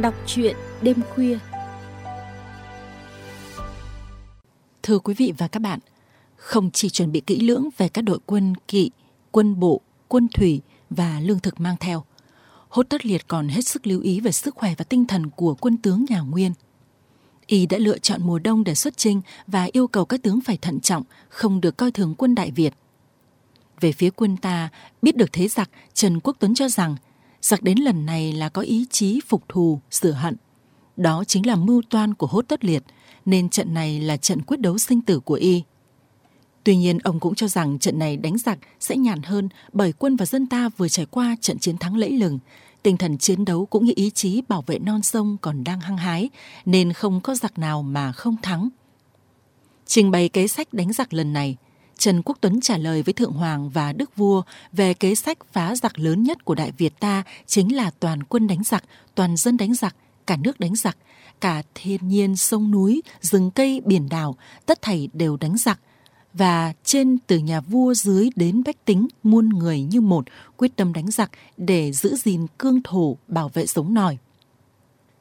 Đọc truyện đêm khuya. Thưa quý vị và các bạn, không chỉ chuẩn bị kỹ lưỡng về các đội quân kỵ, quân bộ, quân thủy và lương thực mang theo, Hốt Tất Liệt còn hết sức lưu ý về sức khỏe và tinh thần của quân tướng nhà Nguyên. Y đã lựa chọn mùa đông để xuất chinh và yêu cầu các tướng phải thận trọng, không được coi thường quân Đại Việt. Về phía quân ta, biết được thế giặc, Trần Quốc Tuấn cho rằng giặc đến lần này là có ý chí phục thù, sửa hận. Đó chính là mưu toan của hốt tất liệt, nên trận này là trận quyết đấu sinh tử của y. Tuy nhiên, ông cũng cho rằng trận này đánh giặc sẽ nhàn hơn bởi quân và dân ta vừa trải qua trận chiến thắng lẫy lừng. Tinh thần chiến đấu cũng như ý chí bảo vệ non sông còn đang hăng hái, nên không có giặc nào mà không thắng. Trình bày kế sách đánh giặc lần này, Trần Quốc Tuấn trả lời với Thượng Hoàng và Đức Vua về kế sách phá giặc lớn nhất của Đại Việt ta chính là toàn quân đánh giặc, toàn dân đánh giặc, cả nước đánh giặc, cả thiên nhiên, sông núi, rừng cây, biển đảo, tất thảy đều đánh giặc. Và trên từ nhà vua dưới đến bách tính, muôn người như một, quyết tâm đánh giặc để giữ gìn cương thổ, bảo vệ sống nòi.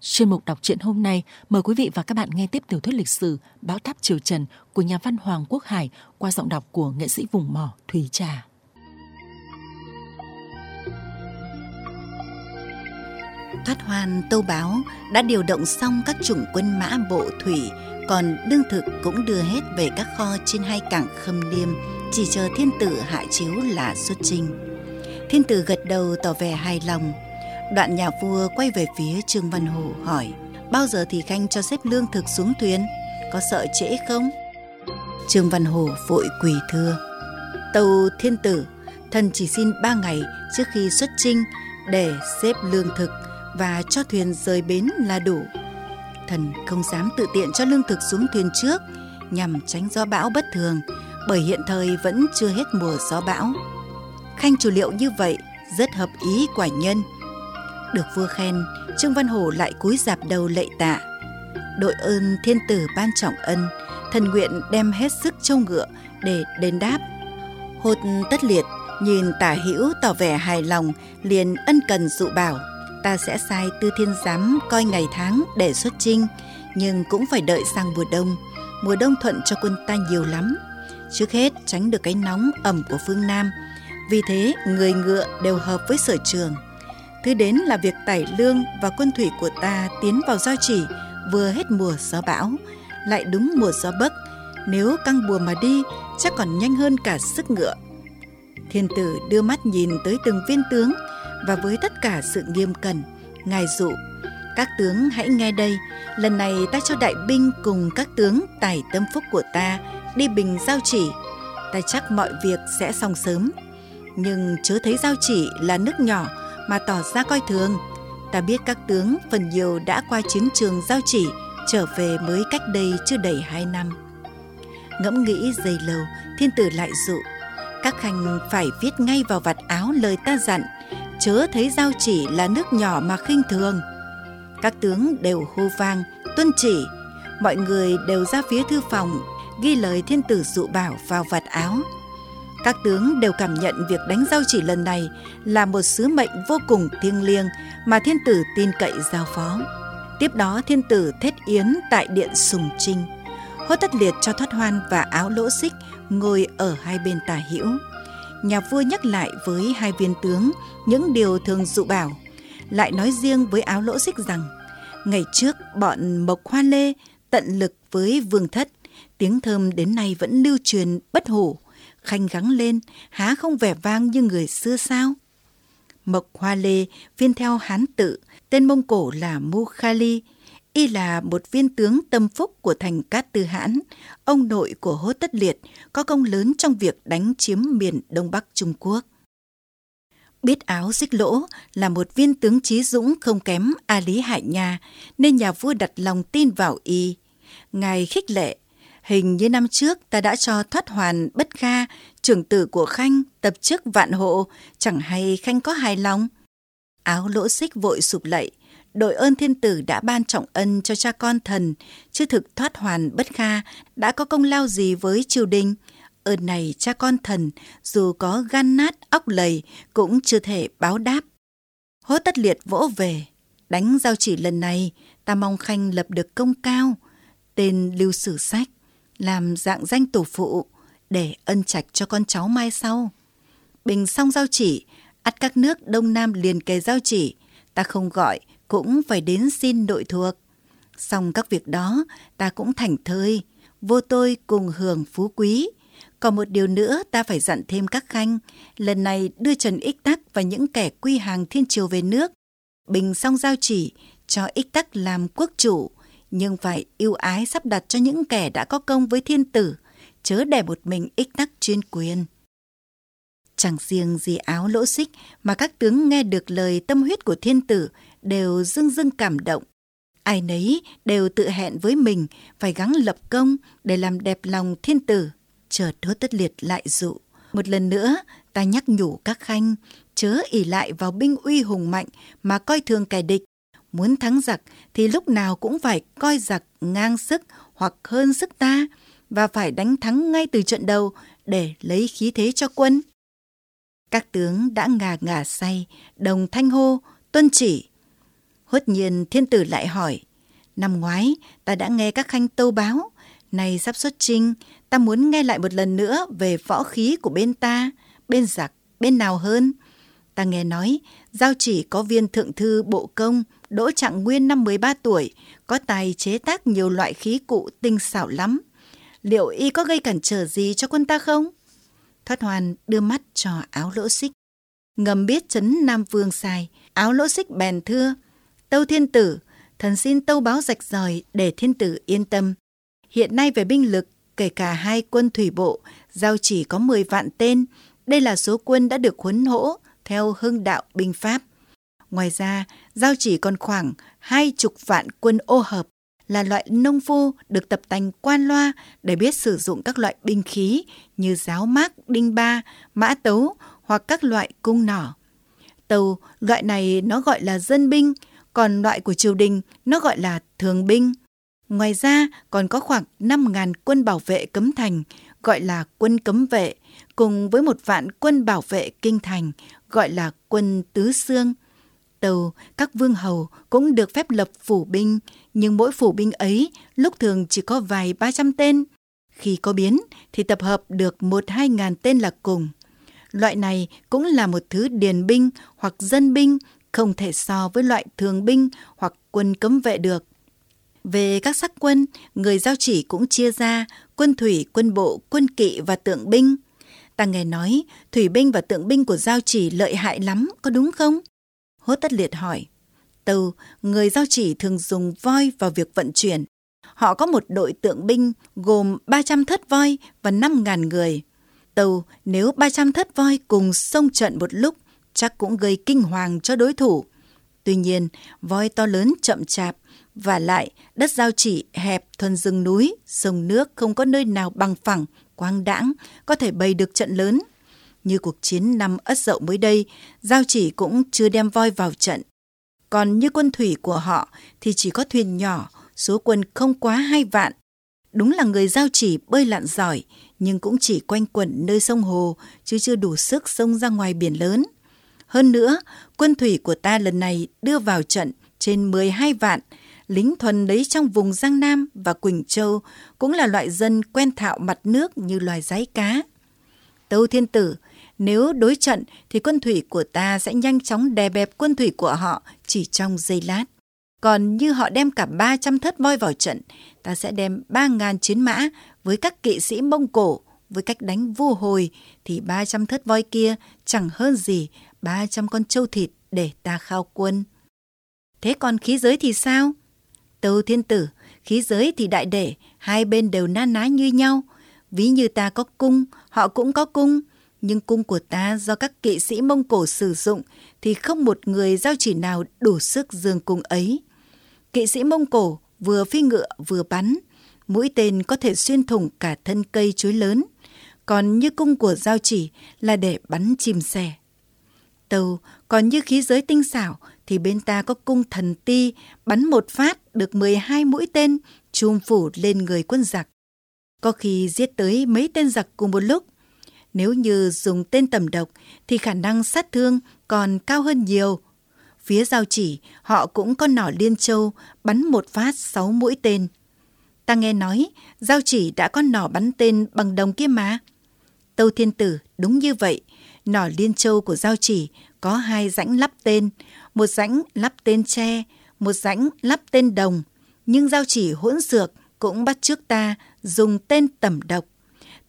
Chuyên mục đọc truyện hôm nay mời quý vị và các bạn nghe tiếp tiểu thuyết lịch sử Bão táp triều Trần của nhà văn Hoàng Quốc Hải qua giọng đọc của nghệ sĩ vùng mỏ Thùy Trà. Thoát hoan Tâu Báo đã điều động xong các chủng quân mã bộ thủy, còn đương thực cũng đưa hết về các kho trên hai cảng Khâm Liêm, chỉ chờ thiên tử hạ chiếu là xuất trình. Thiên tử gật đầu tỏ vẻ hài lòng, Đoạn nhà vua quay về phía Trương Văn Hổ hỏi, Bao giờ thì Khanh cho xếp lương thực xuống thuyền? Có sợ trễ không? Trương Văn Hổ vội quỳ thưa Tàu thiên tử, Thần chỉ xin ba ngày trước khi xuất chinh Để xếp lương thực Và cho thuyền rời bến là đủ. Thần không dám tự tiện cho lương thực xuống thuyền trước Nhằm tránh gió bão bất thường, Bởi hiện thời vẫn chưa hết mùa gió bão. Khanh chủ liệu như vậy rất hợp ý quả nhân được vua khen, Trương Văn Hổ lại cúi dạp đầu lạy tạ. Đội ơn thiên tử ban trọng ân, thần nguyện đem hết sức trông ngựa để đền đáp. Hột tất liệt nhìn tả hữu tỏ vẻ hài lòng liền ân cần dụ bảo ta sẽ sai tư thiên giám coi ngày tháng để xuất chinh nhưng cũng phải đợi sang mùa đông mùa đông thuận cho quân ta nhiều lắm trước hết tránh được cái nóng ẩm của phương nam vì thế người ngựa đều hợp với sở trường Thứ đến là việc tải lương và quân thủy của ta tiến vào giao chỉ vừa hết mùa gió bão, lại đúng mùa gió bấc. Nếu căng bùa mà đi, chắc còn nhanh hơn cả sức ngựa. Thiên tử đưa mắt nhìn tới từng viên tướng và với tất cả sự nghiêm cẩn, ngài dụ các tướng hãy nghe đây, lần này ta cho đại binh cùng các tướng tải tâm phúc của ta đi bình giao chỉ, ta chắc mọi việc sẽ xong sớm. Nhưng chớ thấy giao chỉ là nước nhỏ mà tỏ ra coi thường. Ta biết các tướng phần nhiều đã qua chiến trường giao chỉ, trở về mới cách đây chưa đầy hai năm. Ngẫm nghĩ dày lâu, thiên tử lại dụ. Các khanh phải viết ngay vào vạt áo lời ta dặn, chớ thấy giao chỉ là nước nhỏ mà khinh thường. Các tướng đều hô vang, tuân chỉ, mọi người đều ra phía thư phòng, ghi lời thiên tử dụ bảo vào vạt áo các tướng đều cảm nhận việc đánh giao chỉ lần này là một sứ mệnh vô cùng thiêng liêng mà thiên tử tin cậy giao phó. Tiếp đó thiên tử thết yến tại điện Sùng Trinh. Hốt tất liệt cho thoát hoan và áo lỗ xích ngồi ở hai bên tả hữu. Nhà vua nhắc lại với hai viên tướng những điều thường dụ bảo, lại nói riêng với áo lỗ xích rằng ngày trước bọn Mộc Hoa Lê tận lực với vương thất, tiếng thơm đến nay vẫn lưu truyền bất hủ khanh gắng lên, há không vẻ vang như người xưa sao? Mộc Hoa Lê, viên theo Hán tự, tên Mông Cổ là Mu Khali, y là một viên tướng tâm phúc của thành Cát Tư Hãn, ông nội của Hốt Tất Liệt, có công lớn trong việc đánh chiếm miền Đông Bắc Trung Quốc. Biết áo xích lỗ là một viên tướng trí dũng không kém A Lý Hải Nha, nên nhà vua đặt lòng tin vào y. Ngài khích lệ Hình như năm trước ta đã cho thoát hoàn bất kha, trưởng tử của Khanh, tập chức vạn hộ, chẳng hay Khanh có hài lòng. Áo lỗ xích vội sụp lạy, đội ơn thiên tử đã ban trọng ân cho cha con thần, chứ thực thoát hoàn bất kha đã có công lao gì với triều đình. Ơn này cha con thần, dù có gan nát óc lầy, cũng chưa thể báo đáp. Hốt tất liệt vỗ về. Đánh giao chỉ lần này, ta mong Khanh lập được công cao, tên lưu sử sách, làm dạng danh tổ phụ, để ân trạch cho con cháu mai sau. Bình xong giao chỉ, ắt các nước Đông Nam liền kề giao chỉ, ta không gọi cũng phải đến xin nội thuộc. Xong các việc đó, ta cũng thành thơi, vô tôi cùng hưởng phú quý. Còn một điều nữa ta phải dặn thêm các khanh, lần này đưa Trần Ích Tắc và những kẻ quy hàng thiên triều về nước. Bình xong giao chỉ, cho Ích Tắc làm quốc chủ, nhưng phải yêu ái sắp đặt cho những kẻ đã có công với thiên tử, chớ để một mình Ích Tắc chuyên quyền. Chẳng riêng gì áo lỗ xích mà các tướng nghe được lời tâm huyết của thiên tử đều dưng dưng cảm động. Ai nấy đều tự hẹn với mình phải gắng lập công để làm đẹp lòng thiên tử. Chợt hứa tất liệt lại dụ. Một lần nữa ta nhắc nhủ các khanh chớ ỉ lại vào binh uy hùng mạnh mà coi thường kẻ địch. Muốn thắng giặc thì lúc nào cũng phải coi giặc ngang sức hoặc hơn sức ta và phải đánh thắng ngay từ trận đầu để lấy khí thế cho quân. Các tướng đã ngà ngà say, đồng thanh hô, tuân chỉ. Hốt nhiên thiên tử lại hỏi, năm ngoái ta đã nghe các khanh tâu báo, nay sắp xuất trinh, ta muốn nghe lại một lần nữa về võ khí của bên ta, bên giặc, bên nào hơn. Ta nghe nói, giao chỉ có viên thượng thư bộ công, Đỗ Trạng Nguyên năm 13 tuổi, có tài chế tác nhiều loại khí cụ tinh xảo lắm. Liệu y có gây cản trở gì cho quân ta không? Thoát hoàn đưa mắt cho áo lỗ xích. Ngầm biết chấn Nam Vương sai, áo lỗ xích bèn thưa. Tâu thiên tử, thần xin tâu báo rạch ròi để thiên tử yên tâm. Hiện nay về binh lực, kể cả hai quân thủy bộ, giao chỉ có 10 vạn tên. Đây là số quân đã được huấn hỗ theo hưng đạo binh pháp. Ngoài ra, giao chỉ còn khoảng hai chục vạn quân ô hợp là loại nông phu được tập tành quan loa để biết sử dụng các loại binh khí như giáo mác, đinh ba, mã tấu hoặc các loại cung nỏ. Tàu loại này nó gọi là dân binh, còn loại của triều đình nó gọi là thường binh. Ngoài ra còn có khoảng 5.000 quân bảo vệ cấm thành gọi là quân cấm vệ cùng với một vạn quân bảo vệ kinh thành gọi là quân tứ xương đầu, các vương hầu cũng được phép lập phủ binh, nhưng mỗi phủ binh ấy lúc thường chỉ có vài ba trăm tên. Khi có biến thì tập hợp được một hai ngàn tên là cùng. Loại này cũng là một thứ điền binh hoặc dân binh, không thể so với loại thường binh hoặc quân cấm vệ được. Về các sắc quân, người giao chỉ cũng chia ra quân thủy, quân bộ, quân kỵ và tượng binh. Ta nghe nói thủy binh và tượng binh của giao chỉ lợi hại lắm, có đúng không? Hốt tất liệt hỏi. Tâu, người giao chỉ thường dùng voi vào việc vận chuyển. Họ có một đội tượng binh gồm 300 thất voi và 5.000 người. Tâu, nếu 300 thất voi cùng xông trận một lúc, chắc cũng gây kinh hoàng cho đối thủ. Tuy nhiên, voi to lớn chậm chạp, và lại đất giao chỉ hẹp thuần rừng núi, sông nước không có nơi nào bằng phẳng, quang đãng, có thể bày được trận lớn. Như cuộc chiến năm Ất Dậu mới đây, Giao chỉ cũng chưa đem voi vào trận. Còn như quân thủy của họ thì chỉ có thuyền nhỏ, số quân không quá hai vạn. Đúng là người Giao chỉ bơi lặn giỏi, nhưng cũng chỉ quanh quẩn nơi sông hồ, chứ chưa đủ sức sông ra ngoài biển lớn. Hơn nữa, quân thủy của ta lần này đưa vào trận trên 12 vạn, lính thuần lấy trong vùng Giang Nam và Quỳnh Châu cũng là loại dân quen thạo mặt nước như loài giấy cá. Tâu Thiên Tử nếu đối trận thì quân thủy của ta sẽ nhanh chóng đè bẹp quân thủy của họ chỉ trong giây lát. Còn như họ đem cả 300 thất voi vào trận, ta sẽ đem 3.000 chiến mã với các kỵ sĩ Mông Cổ với cách đánh vô hồi thì 300 thất voi kia chẳng hơn gì 300 con trâu thịt để ta khao quân. Thế còn khí giới thì sao? Tâu thiên tử, khí giới thì đại để, hai bên đều na ná như nhau. Ví như ta có cung, họ cũng có cung, nhưng cung của ta do các kỵ sĩ Mông Cổ sử dụng thì không một người giao chỉ nào đủ sức dương cung ấy. Kỵ sĩ Mông Cổ vừa phi ngựa vừa bắn, mũi tên có thể xuyên thủng cả thân cây chuối lớn, còn như cung của giao chỉ là để bắn chim sẻ. Tàu còn như khí giới tinh xảo thì bên ta có cung thần ti bắn một phát được 12 mũi tên chùm phủ lên người quân giặc. Có khi giết tới mấy tên giặc cùng một lúc nếu như dùng tên tầm độc thì khả năng sát thương còn cao hơn nhiều. Phía giao chỉ, họ cũng có nỏ liên châu, bắn một phát sáu mũi tên. Ta nghe nói, giao chỉ đã có nỏ bắn tên bằng đồng kia mà. Tâu Thiên Tử, đúng như vậy. Nỏ liên châu của giao chỉ có hai rãnh lắp tên, một rãnh lắp tên tre, một rãnh lắp tên đồng. Nhưng giao chỉ hỗn dược cũng bắt trước ta dùng tên tẩm độc.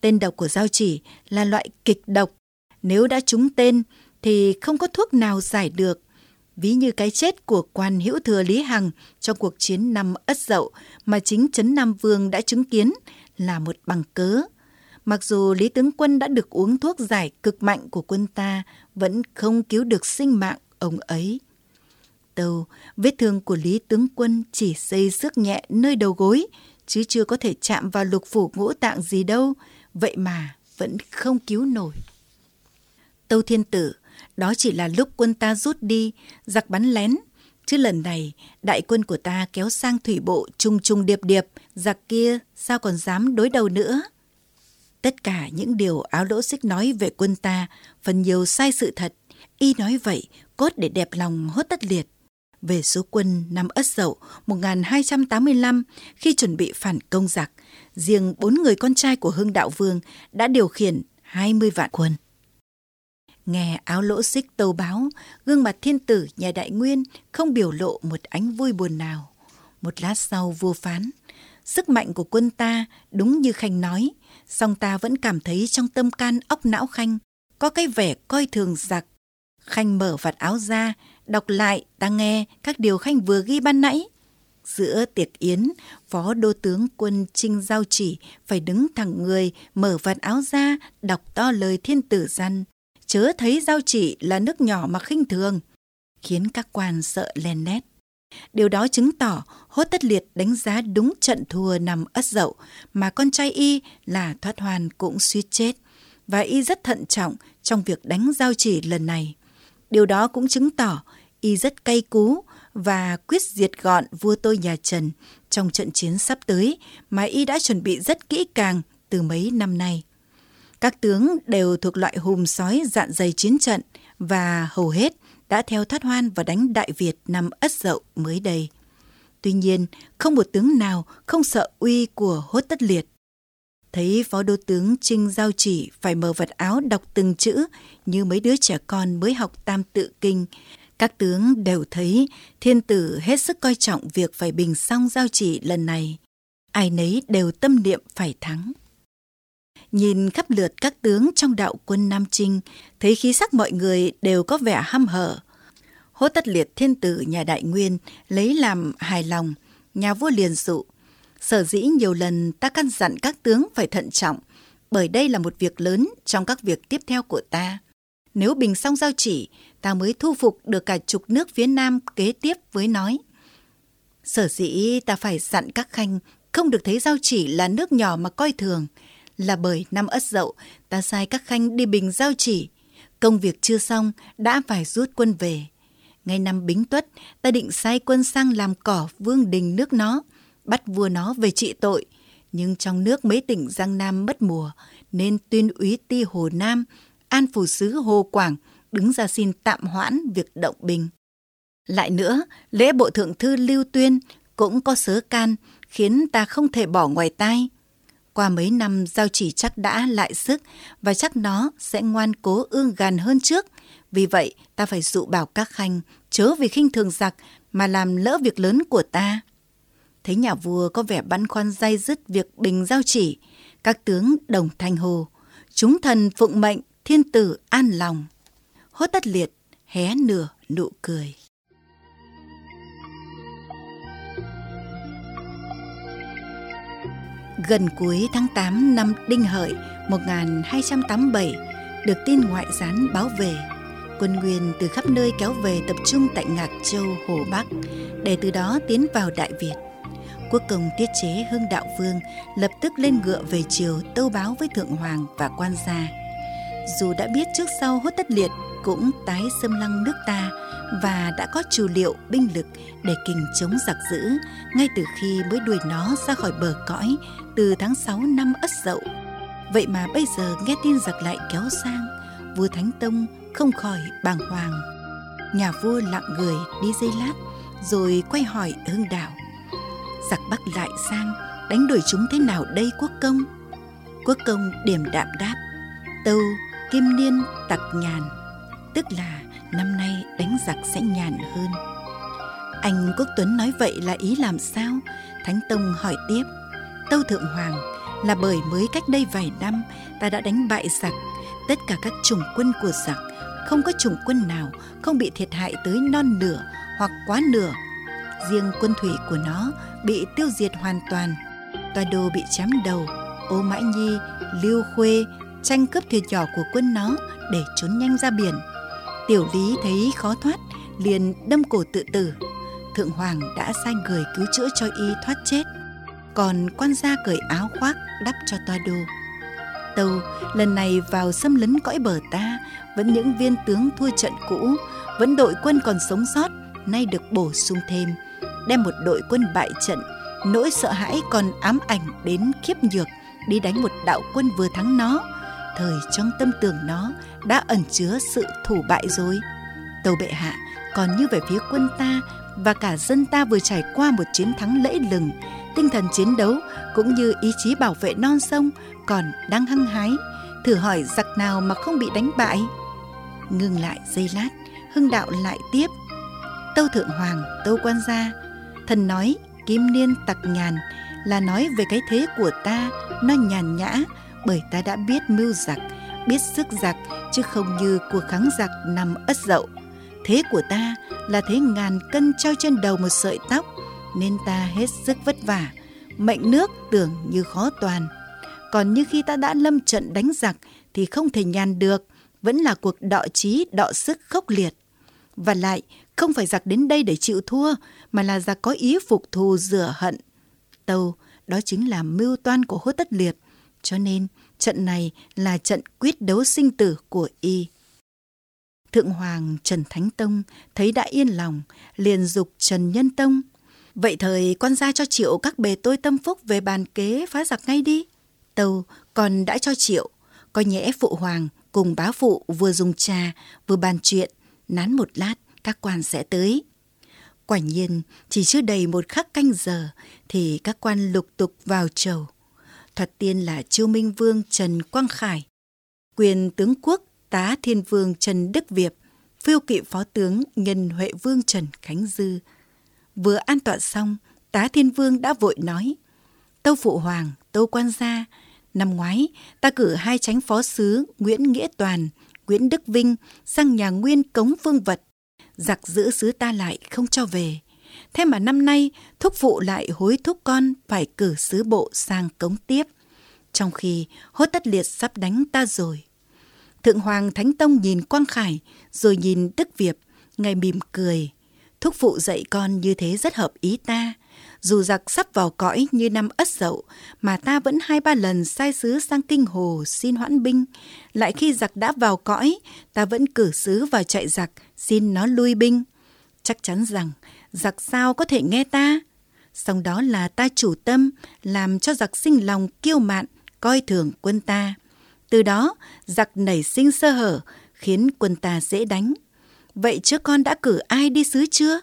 Tên độc của giao chỉ là loại kịch độc. Nếu đã trúng tên thì không có thuốc nào giải được. Ví như cái chết của quan hữu thừa Lý Hằng trong cuộc chiến năm Ất Dậu mà chính Trấn Nam Vương đã chứng kiến là một bằng cớ. Mặc dù Lý Tướng Quân đã được uống thuốc giải cực mạnh của quân ta, vẫn không cứu được sinh mạng ông ấy. Tâu, vết thương của Lý Tướng Quân chỉ xây sức nhẹ nơi đầu gối, chứ chưa có thể chạm vào lục phủ ngũ tạng gì đâu, vậy mà vẫn không cứu nổi. Tâu Thiên Tử, đó chỉ là lúc quân ta rút đi, giặc bắn lén, chứ lần này đại quân của ta kéo sang thủy bộ trung trung điệp điệp, giặc kia sao còn dám đối đầu nữa. Tất cả những điều áo lỗ xích nói về quân ta, phần nhiều sai sự thật. Y nói vậy, cốt để đẹp lòng hốt tất liệt. Về số quân năm Ất Dậu 1285, khi chuẩn bị phản công giặc, riêng bốn người con trai của Hưng Đạo Vương đã điều khiển 20 vạn quân. Nghe áo lỗ xích tâu báo, gương mặt thiên tử nhà đại nguyên không biểu lộ một ánh vui buồn nào. Một lát sau vua phán, sức mạnh của quân ta đúng như Khanh nói, song ta vẫn cảm thấy trong tâm can óc não Khanh có cái vẻ coi thường giặc. Khanh mở vạt áo ra, đọc lại ta nghe các điều Khanh vừa ghi ban nãy. Giữa tiệc yến, phó đô tướng quân Trinh Giao chỉ phải đứng thẳng người, mở vạt áo ra, đọc to lời thiên tử răn. Chớ thấy Giao chỉ là nước nhỏ mà khinh thường, khiến các quan sợ len nét. Điều đó chứng tỏ Hốt Tất Liệt đánh giá đúng trận thua nằm ất dậu mà con trai y là thoát hoàn cũng suýt chết và y rất thận trọng trong việc đánh giao chỉ lần này. Điều đó cũng chứng tỏ y rất cay cú và quyết diệt gọn vua tôi nhà Trần trong trận chiến sắp tới mà y đã chuẩn bị rất kỹ càng từ mấy năm nay. Các tướng đều thuộc loại hùm sói dạn dày chiến trận và hầu hết đã theo thoát hoan và đánh Đại Việt năm Ất Dậu mới đây. Tuy nhiên, không một tướng nào không sợ uy của hốt tất liệt. Thấy phó đô tướng Trinh Giao chỉ phải mở vật áo đọc từng chữ như mấy đứa trẻ con mới học tam tự kinh. Các tướng đều thấy thiên tử hết sức coi trọng việc phải bình xong giao chỉ lần này. Ai nấy đều tâm niệm phải thắng. Nhìn khắp lượt các tướng trong đạo quân Nam Trinh, thấy khí sắc mọi người đều có vẻ hăm hở. Hốt tất liệt thiên tử nhà đại nguyên lấy làm hài lòng, nhà vua liền dụ. Sở dĩ nhiều lần ta căn dặn các tướng phải thận trọng, bởi đây là một việc lớn trong các việc tiếp theo của ta. Nếu bình xong giao chỉ, ta mới thu phục được cả chục nước phía Nam kế tiếp với nói. Sở dĩ ta phải dặn các khanh không được thấy giao chỉ là nước nhỏ mà coi thường, là bởi năm ất dậu ta sai các khanh đi bình giao chỉ. Công việc chưa xong đã phải rút quân về. Ngay năm Bính Tuất, ta định sai quân sang làm cỏ vương đình nước nó, bắt vua nó về trị tội. Nhưng trong nước mấy tỉnh Giang Nam mất mùa, nên tuyên úy ti Hồ Nam, an phủ sứ Hồ Quảng đứng ra xin tạm hoãn việc động bình. Lại nữa, lễ bộ thượng thư Lưu Tuyên cũng có sớ can, khiến ta không thể bỏ ngoài tai. Qua mấy năm giao chỉ chắc đã lại sức và chắc nó sẽ ngoan cố ương gàn hơn trước. Vì vậy, ta phải dụ bảo các khanh chớ vì khinh thường giặc mà làm lỡ việc lớn của ta. Thấy nhà vua có vẻ băn khoăn dây dứt việc bình giao chỉ, các tướng đồng thanh hồ, chúng thần phụng mệnh, thiên tử an lòng. Hốt tất liệt, hé nửa nụ cười. Gần cuối tháng 8 năm Đinh Hợi 1287, được tin ngoại gián báo về, quân Nguyên từ khắp nơi kéo về tập trung tại Ngạc Châu, Hồ Bắc, để từ đó tiến vào Đại Việt. Quốc công tiết chế Hưng Đạo Vương lập tức lên ngựa về triều tâu báo với Thượng Hoàng và quan gia. Dù đã biết trước sau hốt tất liệt cũng tái xâm lăng nước ta và đã có trù liệu binh lực để kình chống giặc dữ ngay từ khi mới đuổi nó ra khỏi bờ cõi từ tháng 6 năm Ất Dậu. Vậy mà bây giờ nghe tin giặc lại kéo sang, vua Thánh Tông không khỏi bàng hoàng. Nhà vua lặng người đi dây lát rồi quay hỏi Hưng Đạo. Giặc Bắc lại sang đánh đuổi chúng thế nào đây quốc công? Quốc công điểm đạm đáp. Tâu kim niên tặc nhàn, tức là năm nay đánh giặc sẽ nhàn hơn. Anh Quốc Tuấn nói vậy là ý làm sao? Thánh Tông hỏi tiếp. Tâu Thượng Hoàng là bởi mới cách đây vài năm ta đã đánh bại giặc, tất cả các chủng quân của giặc, không có chủng quân nào không bị thiệt hại tới non nửa hoặc quá nửa. Riêng quân thủy của nó bị tiêu diệt hoàn toàn. Toa đồ bị chém đầu, Ô Mãi Nhi, Lưu Khuê tranh cướp thuyền nhỏ của quân nó để trốn nhanh ra biển. Tiểu Lý thấy khó thoát, liền đâm cổ tự tử. Thượng Hoàng đã sai người cứu chữa cho y thoát chết. Còn quan gia cởi áo khoác đắp cho toa đô. Tâu lần này vào xâm lấn cõi bờ ta, vẫn những viên tướng thua trận cũ, vẫn đội quân còn sống sót, nay được bổ sung thêm, đem một đội quân bại trận, nỗi sợ hãi còn ám ảnh đến khiếp nhược đi đánh một đạo quân vừa thắng nó. Thời trong tâm tưởng nó đã ẩn chứa sự thủ bại rồi. Tâu bệ hạ còn như về phía quân ta và cả dân ta vừa trải qua một chiến thắng lẫy lừng, tinh thần chiến đấu cũng như ý chí bảo vệ non sông còn đang hăng hái. Thử hỏi giặc nào mà không bị đánh bại? Ngừng lại giây lát, Hưng Đạo lại tiếp. Tâu Thượng Hoàng, Tâu Quan Gia, thần nói kim niên tặc nhàn là nói về cái thế của ta nó nhàn nhã bởi ta đã biết mưu giặc, biết sức giặc chứ không như cuộc kháng giặc nằm ất dậu. Thế của ta là thế ngàn cân treo trên đầu một sợi tóc nên ta hết sức vất vả, mệnh nước tưởng như khó toàn. Còn như khi ta đã lâm trận đánh giặc thì không thể nhàn được, vẫn là cuộc đọ trí đọ sức khốc liệt. Và lại, không phải giặc đến đây để chịu thua, mà là giặc có ý phục thù rửa hận. Tâu, đó chính là mưu toan của hốt tất liệt, cho nên trận này là trận quyết đấu sinh tử của y. Thượng Hoàng Trần Thánh Tông thấy đã yên lòng, liền dục Trần Nhân Tông. Vậy thời quan gia cho triệu các bề tôi tâm phúc về bàn kế phá giặc ngay đi. Tâu còn đã cho triệu, coi nhẽ phụ hoàng cùng bá phụ vừa dùng trà vừa bàn chuyện, nán một lát các quan sẽ tới. Quả nhiên, chỉ chưa đầy một khắc canh giờ thì các quan lục tục vào chầu. Thoạt tiên là Chiêu Minh Vương Trần Quang Khải, quyền tướng quốc tá thiên vương Trần Đức Việt, phiêu kỵ phó tướng nhân Huệ Vương Trần Khánh Dư. Vừa an tọa xong, tá thiên vương đã vội nói, Tâu Phụ Hoàng, Tâu Quan Gia, năm ngoái ta cử hai tránh phó sứ Nguyễn Nghĩa Toàn, Nguyễn Đức Vinh sang nhà nguyên cống phương vật. Giặc giữ sứ ta lại không cho về. Thế mà năm nay thúc phụ lại hối thúc con phải cử sứ bộ sang cống tiếp. Trong khi hốt tất liệt sắp đánh ta rồi. Thượng Hoàng Thánh Tông nhìn Quang Khải, rồi nhìn Đức Việt, ngài mỉm cười. Thúc phụ dạy con như thế rất hợp ý ta. Dù giặc sắp vào cõi như năm ất dậu, mà ta vẫn hai ba lần sai sứ sang kinh hồ xin hoãn binh. Lại khi giặc đã vào cõi, ta vẫn cử sứ vào chạy giặc, xin nó lui binh. Chắc chắn rằng, giặc sao có thể nghe ta? Xong đó là ta chủ tâm, làm cho giặc sinh lòng kiêu mạn, coi thường quân ta. Từ đó, giặc nảy sinh sơ hở, khiến quân ta dễ đánh. Vậy chứ con đã cử ai đi sứ chưa?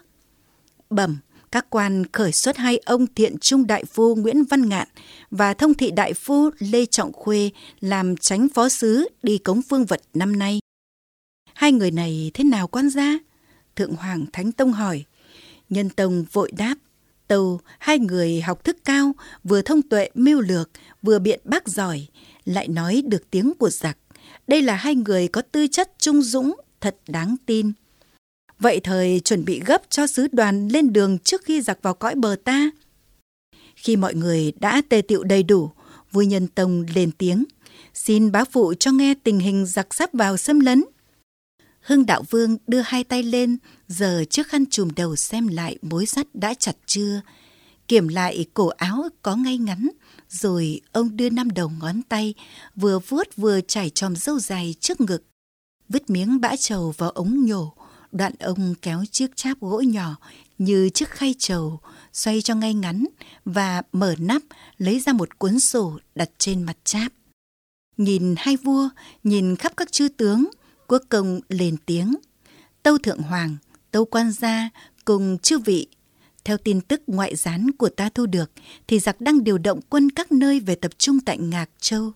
Bẩm, các quan khởi xuất hai ông thiện trung đại phu Nguyễn Văn Ngạn và thông thị đại phu Lê Trọng Khuê làm tránh phó sứ đi cống phương vật năm nay. Hai người này thế nào quan gia? Thượng Hoàng Thánh Tông hỏi. Nhân Tông vội đáp. Tâu, hai người học thức cao, vừa thông tuệ mưu lược, vừa biện bác giỏi, lại nói được tiếng của giặc. Đây là hai người có tư chất trung dũng, thật đáng tin. Vậy thời chuẩn bị gấp cho sứ đoàn lên đường trước khi giặc vào cõi bờ ta. Khi mọi người đã tề tiệu đầy đủ, vui nhân tông lên tiếng, xin bá phụ cho nghe tình hình giặc sắp vào xâm lấn. Hưng đạo vương đưa hai tay lên, giờ trước khăn chùm đầu xem lại mối sắt đã chặt chưa, kiểm lại cổ áo có ngay ngắn, rồi ông đưa năm đầu ngón tay, vừa vuốt vừa trải tròm râu dài trước ngực. Vứt miếng bã trầu vào ống nhổ, đoạn ông kéo chiếc cháp gỗ nhỏ như chiếc khay trầu, xoay cho ngay ngắn và mở nắp lấy ra một cuốn sổ đặt trên mặt cháp. Nhìn hai vua, nhìn khắp các chư tướng, quốc công lên tiếng. Tâu Thượng Hoàng, Tâu Quan Gia cùng chư vị. Theo tin tức ngoại gián của ta thu được, thì giặc đang điều động quân các nơi về tập trung tại Ngạc Châu.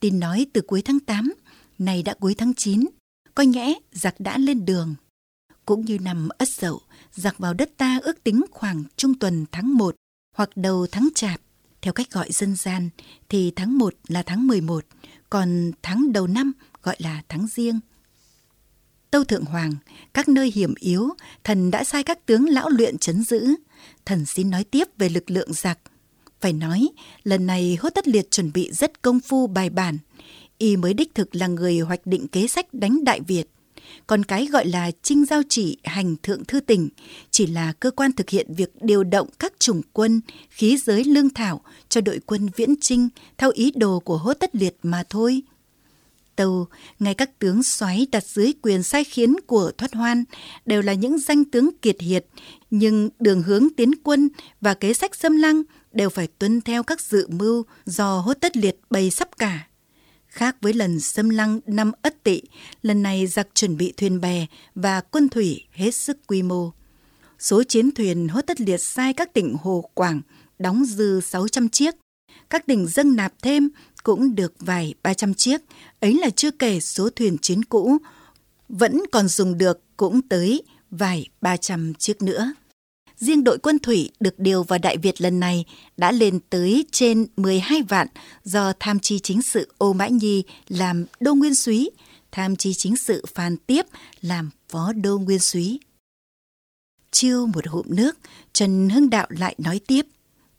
Tin nói từ cuối tháng 8, nay đã cuối tháng 9, coi nhẽ giặc đã lên đường. Cũng như năm Ất Dậu, giặc vào đất ta ước tính khoảng trung tuần tháng 1 hoặc đầu tháng Chạp. Theo cách gọi dân gian thì tháng 1 là tháng 11, còn tháng đầu năm gọi là tháng riêng. Tâu Thượng Hoàng, các nơi hiểm yếu, thần đã sai các tướng lão luyện chấn giữ. Thần xin nói tiếp về lực lượng giặc. Phải nói, lần này Hốt Tất Liệt chuẩn bị rất công phu bài bản. Y mới đích thực là người hoạch định kế sách đánh Đại Việt. Còn cái gọi là trinh giao chỉ hành thượng thư tỉnh chỉ là cơ quan thực hiện việc điều động các chủng quân, khí giới lương thảo cho đội quân viễn trinh theo ý đồ của hốt tất liệt mà thôi. Tâu, ngay các tướng xoáy đặt dưới quyền sai khiến của thoát hoan đều là những danh tướng kiệt hiệt, nhưng đường hướng tiến quân và kế sách xâm lăng đều phải tuân theo các dự mưu do hốt tất liệt bày sắp cả. Khác với lần xâm lăng năm Ất Tỵ, lần này giặc chuẩn bị thuyền bè và quân thủy hết sức quy mô. Số chiến thuyền hốt tất liệt sai các tỉnh Hồ Quảng đóng dư 600 chiếc. Các tỉnh dâng nạp thêm cũng được vài 300 chiếc, ấy là chưa kể số thuyền chiến cũ, vẫn còn dùng được cũng tới vài 300 chiếc nữa riêng đội quân thủy được điều vào Đại Việt lần này đã lên tới trên 12 vạn do tham chi chính sự Ô Mã Nhi làm đô nguyên súy, tham chi chính sự Phan Tiếp làm phó đô nguyên súy. Chiêu một hụm nước, Trần Hưng Đạo lại nói tiếp.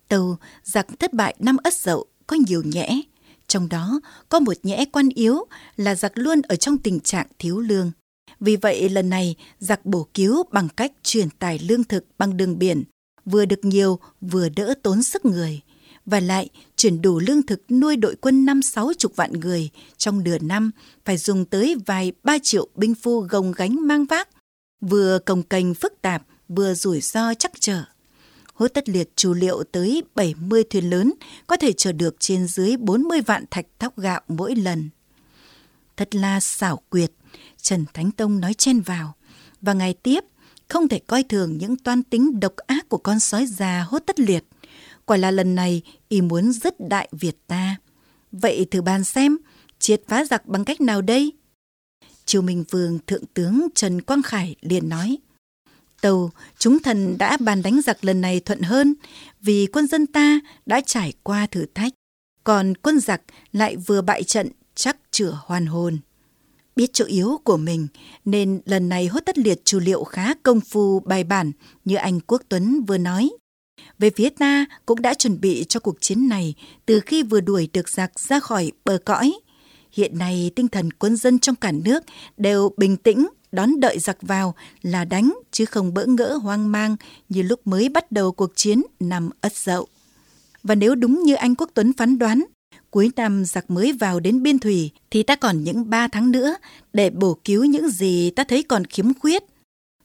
Tàu giặc thất bại năm Ất Dậu có nhiều nhẽ, trong đó có một nhẽ quan yếu là giặc luôn ở trong tình trạng thiếu lương. Vì vậy lần này giặc bổ cứu bằng cách truyền tải lương thực bằng đường biển, vừa được nhiều vừa đỡ tốn sức người. Và lại chuyển đủ lương thực nuôi đội quân năm sáu chục vạn người trong nửa năm phải dùng tới vài ba triệu binh phu gồng gánh mang vác, vừa cồng cành phức tạp vừa rủi ro chắc trở. Hốt tất liệt chủ liệu tới 70 thuyền lớn có thể chở được trên dưới 40 vạn thạch thóc gạo mỗi lần. Thật là xảo quyệt, Trần Thánh Tông nói chen vào. Và ngày tiếp, không thể coi thường những toan tính độc ác của con sói già hốt tất liệt. Quả là lần này y muốn dứt đại Việt ta. Vậy thử bàn xem, triệt phá giặc bằng cách nào đây? Triều Minh Vương Thượng tướng Trần Quang Khải liền nói. Tàu, chúng thần đã bàn đánh giặc lần này thuận hơn vì quân dân ta đã trải qua thử thách. Còn quân giặc lại vừa bại trận chắc chữa hoàn hồn. Biết chỗ yếu của mình nên lần này hốt tất liệt chủ liệu khá công phu bài bản như anh Quốc Tuấn vừa nói. Về phía ta cũng đã chuẩn bị cho cuộc chiến này từ khi vừa đuổi được giặc ra khỏi bờ cõi. Hiện nay tinh thần quân dân trong cả nước đều bình tĩnh đón đợi giặc vào là đánh chứ không bỡ ngỡ hoang mang như lúc mới bắt đầu cuộc chiến năm Ất Dậu. Và nếu đúng như anh Quốc Tuấn phán đoán, cuối năm giặc mới vào đến biên thủy thì ta còn những ba tháng nữa để bổ cứu những gì ta thấy còn khiếm khuyết.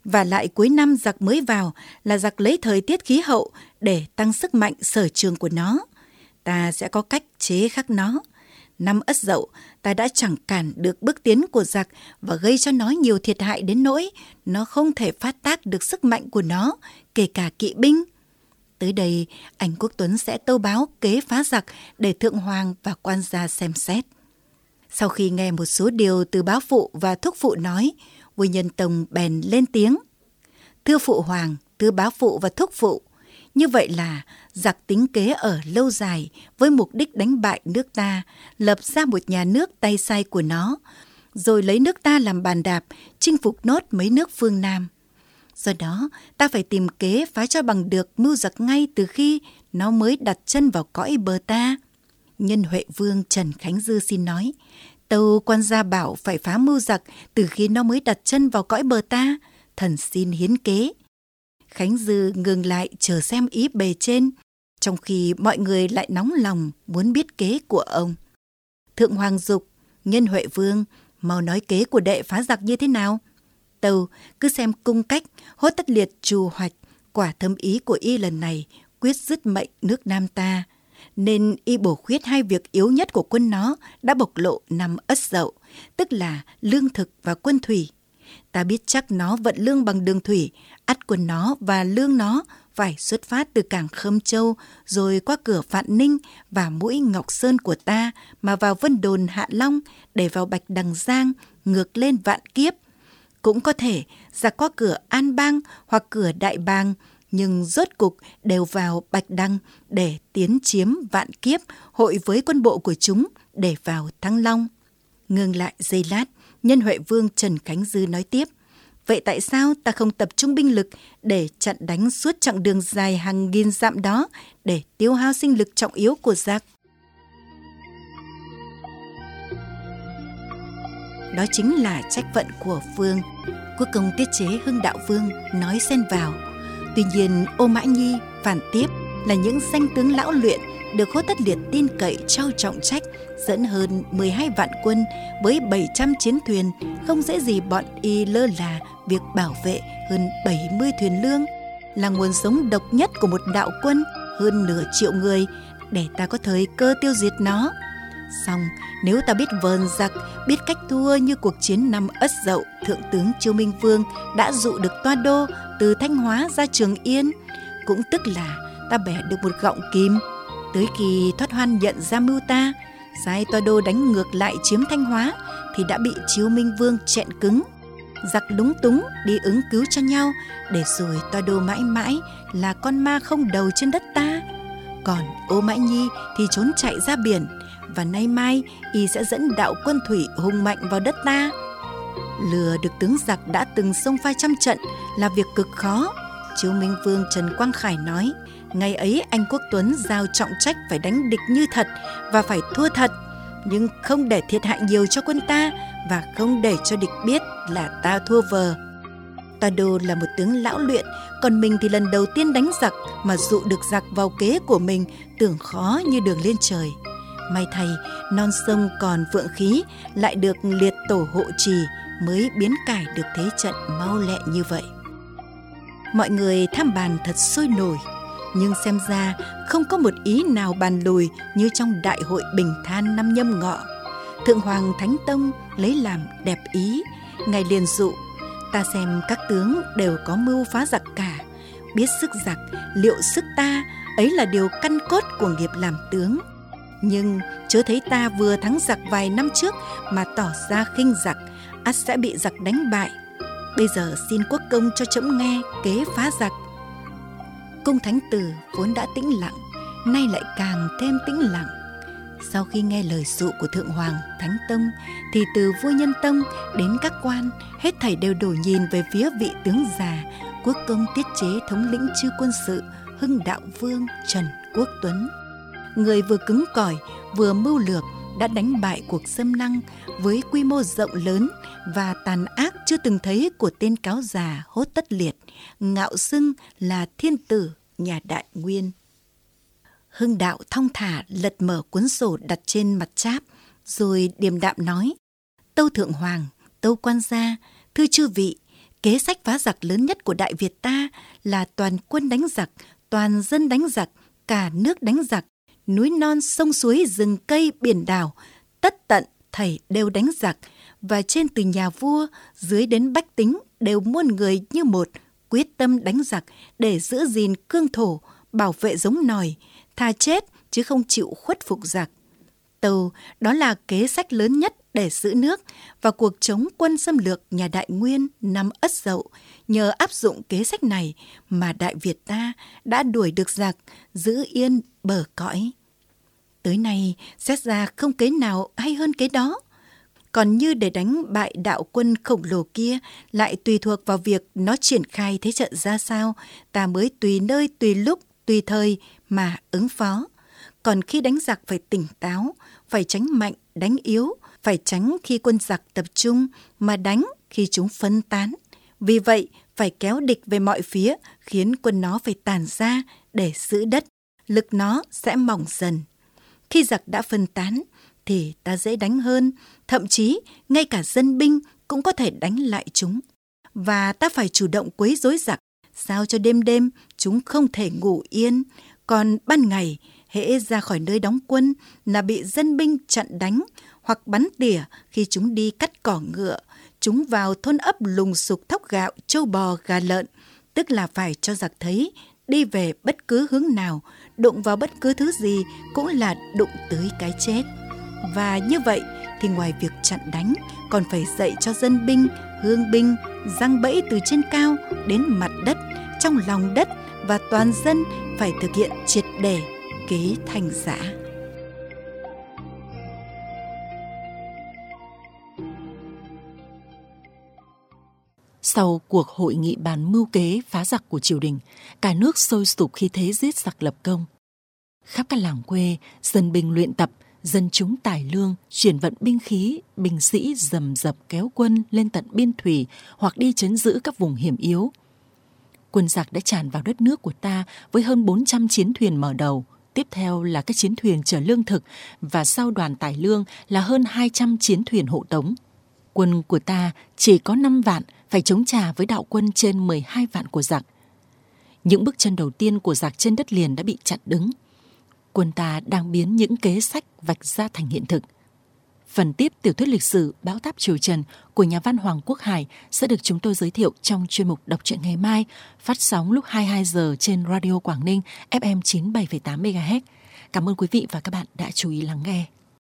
Và lại cuối năm giặc mới vào là giặc lấy thời tiết khí hậu để tăng sức mạnh sở trường của nó. Ta sẽ có cách chế khắc nó. Năm ất dậu, ta đã chẳng cản được bước tiến của giặc và gây cho nó nhiều thiệt hại đến nỗi nó không thể phát tác được sức mạnh của nó, kể cả kỵ binh. Tới đây, anh Quốc Tuấn sẽ tâu báo kế phá giặc để Thượng Hoàng và quan gia xem xét. Sau khi nghe một số điều từ báo phụ và thúc phụ nói, vua nhân tông bèn lên tiếng. Thưa phụ hoàng, thưa báo phụ và thúc phụ, như vậy là giặc tính kế ở lâu dài với mục đích đánh bại nước ta, lập ra một nhà nước tay sai của nó, rồi lấy nước ta làm bàn đạp, chinh phục nốt mấy nước phương Nam. Do đó, ta phải tìm kế phá cho bằng được mưu giặc ngay từ khi nó mới đặt chân vào cõi bờ ta. Nhân Huệ Vương Trần Khánh Dư xin nói, tâu quan gia bảo phải phá mưu giặc từ khi nó mới đặt chân vào cõi bờ ta, thần xin hiến kế. Khánh Dư ngừng lại chờ xem ý bề trên, trong khi mọi người lại nóng lòng muốn biết kế của ông. Thượng Hoàng Dục, Nhân Huệ Vương, mau nói kế của đệ phá giặc như thế nào? Tâu cứ xem cung cách, hốt tất liệt trù hoạch, quả thâm ý của y lần này quyết dứt mệnh nước Nam ta. Nên y bổ khuyết hai việc yếu nhất của quân nó đã bộc lộ năm ất dậu, tức là lương thực và quân thủy ta biết chắc nó vận lương bằng đường thủy, ắt quần nó và lương nó phải xuất phát từ cảng Khâm Châu, rồi qua cửa Vạn Ninh và mũi Ngọc Sơn của ta mà vào Vân Đồn Hạ Long để vào Bạch Đằng Giang, ngược lên Vạn Kiếp. Cũng có thể ra qua cửa An Bang hoặc cửa Đại Bang, nhưng rốt cục đều vào Bạch Đăng để tiến chiếm Vạn Kiếp hội với quân bộ của chúng để vào Thăng Long. Ngừng lại giây lát, nhân Huệ Vương Trần Khánh Dư nói tiếp – Vậy tại sao ta không tập trung binh lực để chặn đánh suốt chặng đường dài hàng nghìn dặm đó để tiêu hao sinh lực trọng yếu của giặc? Đó chính là trách phận của Vương. Quốc công tiết chế Hưng Đạo Vương nói xen vào. Tuy nhiên, Ô Mã Nhi, Phản Tiếp là những danh tướng lão luyện được Hốt Tất Liệt tin cậy trao trọng trách dẫn hơn 12 vạn quân với 700 chiến thuyền không dễ gì bọn y lơ là việc bảo vệ hơn 70 thuyền lương là nguồn sống độc nhất của một đạo quân hơn nửa triệu người để ta có thời cơ tiêu diệt nó. Xong, nếu ta biết vờn giặc, biết cách thua như cuộc chiến năm Ất Dậu, Thượng tướng Chiêu Minh Vương đã dụ được toa đô từ Thanh Hóa ra Trường Yên, cũng tức là ta bẻ được một gọng kim. Tới kỳ thoát hoan nhận ra mưu ta, sai toa đô đánh ngược lại chiếm Thanh Hóa thì đã bị Chiêu Minh Vương chẹn cứng giặc lúng túng đi ứng cứu cho nhau để rồi toa đô mãi mãi là con ma không đầu trên đất ta. Còn ô mãi nhi thì trốn chạy ra biển và nay mai y sẽ dẫn đạo quân thủy hùng mạnh vào đất ta. Lừa được tướng giặc đã từng xông pha trăm trận là việc cực khó chiếu minh vương trần quang khải nói ngày ấy anh quốc tuấn giao trọng trách phải đánh địch như thật và phải thua thật nhưng không để thiệt hại nhiều cho quân ta và không để cho địch biết là ta thua vờ. Ta Đô là một tướng lão luyện, còn mình thì lần đầu tiên đánh giặc mà dụ được giặc vào kế của mình tưởng khó như đường lên trời. May thay, non sông còn vượng khí, lại được liệt tổ hộ trì mới biến cải được thế trận mau lẹ như vậy. Mọi người tham bàn thật sôi nổi, nhưng xem ra không có một ý nào bàn lùi như trong đại hội bình than năm nhâm ngọ. Thượng hoàng thánh tông lấy làm đẹp ý ngài liền dụ ta xem các tướng đều có mưu phá giặc cả biết sức giặc liệu sức ta ấy là điều căn cốt của nghiệp làm tướng. Nhưng chớ thấy ta vừa thắng giặc vài năm trước mà tỏ ra khinh giặc ắt sẽ bị giặc đánh bại bây giờ xin quốc công cho trẫm nghe kế phá giặc cung thánh tử vốn đã tĩnh lặng, nay lại càng thêm tĩnh lặng sau khi nghe lời dụ của Thượng Hoàng Thánh Tông, thì từ vua Nhân Tông đến các quan, hết thảy đều đổ nhìn về phía vị tướng già, quốc công tiết chế thống lĩnh chư quân sự, Hưng Đạo Vương Trần Quốc Tuấn. Người vừa cứng cỏi, vừa mưu lược, đã đánh bại cuộc xâm lăng với quy mô rộng lớn và tàn ác chưa từng thấy của tên cáo già hốt tất liệt, ngạo xưng là thiên tử nhà đại nguyên. Hưng đạo thong thả lật mở cuốn sổ đặt trên mặt cháp, rồi điềm đạm nói. Tâu Thượng Hoàng, Tâu Quan Gia, thưa chư vị, kế sách phá giặc lớn nhất của Đại Việt ta là toàn quân đánh giặc, toàn dân đánh giặc, cả nước đánh giặc, núi non, sông suối, rừng cây, biển đảo, tất tận thầy đều đánh giặc, và trên từ nhà vua dưới đến bách tính đều muôn người như một quyết tâm đánh giặc để giữ gìn cương thổ, bảo vệ giống nòi, tha chết chứ không chịu khuất phục giặc. Tàu đó là kế sách lớn nhất để giữ nước và cuộc chống quân xâm lược nhà Đại Nguyên năm Ất Dậu nhờ áp dụng kế sách này mà Đại Việt ta đã đuổi được giặc, giữ yên bờ cõi. Tới nay, xét ra không kế nào hay hơn kế đó. Còn như để đánh bại đạo quân khổng lồ kia lại tùy thuộc vào việc nó triển khai thế trận ra sao, ta mới tùy nơi, tùy lúc, tùy thời mà ứng phó. Còn khi đánh giặc phải tỉnh táo, phải tránh mạnh, đánh yếu, phải tránh khi quân giặc tập trung mà đánh khi chúng phân tán. Vì vậy, phải kéo địch về mọi phía, khiến quân nó phải tàn ra để giữ đất, lực nó sẽ mỏng dần. Khi giặc đã phân tán, thì ta dễ đánh hơn, thậm chí ngay cả dân binh cũng có thể đánh lại chúng. Và ta phải chủ động quấy rối giặc, sao cho đêm đêm chúng không thể ngủ yên, còn ban ngày, hễ ra khỏi nơi đóng quân là bị dân binh chặn đánh hoặc bắn tỉa khi chúng đi cắt cỏ ngựa, chúng vào thôn ấp lùng sục thóc gạo, châu bò, gà lợn, tức là phải cho giặc thấy đi về bất cứ hướng nào, đụng vào bất cứ thứ gì cũng là đụng tới cái chết. Và như vậy thì ngoài việc chặn đánh còn phải dạy cho dân binh, hương binh răng bẫy từ trên cao đến mặt đất, trong lòng đất và toàn dân phải thực hiện triệt để kế thành giả. Sau cuộc hội nghị bàn mưu kế phá giặc của triều đình, cả nước sôi sục khi thế giết giặc lập công. Khắp các làng quê, dân binh luyện tập, dân chúng tài lương, chuyển vận binh khí, binh sĩ dầm dập kéo quân lên tận biên thủy hoặc đi chấn giữ các vùng hiểm yếu. Quân giặc đã tràn vào đất nước của ta với hơn 400 chiến thuyền mở đầu, tiếp theo là các chiến thuyền chở lương thực và sau đoàn tài lương là hơn 200 chiến thuyền hộ tống. Quân của ta chỉ có 5 vạn phải chống trả với đạo quân trên 12 vạn của giặc. Những bước chân đầu tiên của giặc trên đất liền đã bị chặn đứng. Quân ta đang biến những kế sách vạch ra thành hiện thực. Phần tiếp tiểu thuyết lịch sử bão táp Triều Trần của nhà văn Hoàng Quốc Hải sẽ được chúng tôi giới thiệu trong chuyên mục đọc truyện ngày mai, phát sóng lúc 22 giờ trên Radio Quảng Ninh FM 97,8 MHz. Cảm ơn quý vị và các bạn đã chú ý lắng nghe.